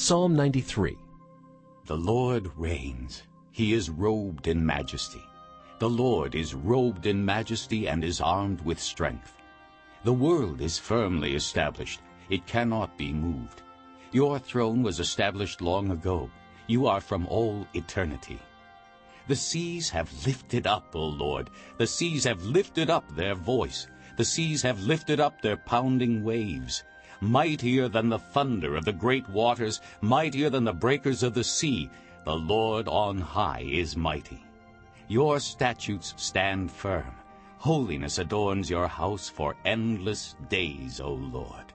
Psalm 93 The Lord reigns. He is robed in majesty. The Lord is robed in majesty and is armed with strength. The world is firmly established. It cannot be moved. Your throne was established long ago. You are from all eternity. The seas have lifted up, O Lord. The seas have lifted up their voice. The seas have lifted up their pounding waves. Mightier than the thunder of the great waters, mightier than the breakers of the sea, the Lord on high is mighty. Your statutes stand firm. Holiness adorns your house for endless days, O Lord.